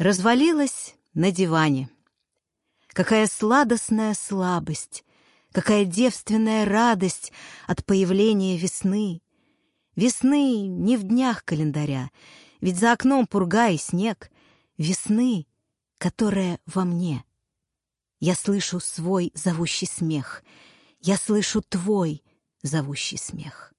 Развалилась на диване. Какая сладостная слабость, какая девственная радость от появления весны. Весны не в днях календаря, ведь за окном пурга и снег. Весны, которая во мне. Я слышу свой зовущий смех. Я слышу твой зовущий смех.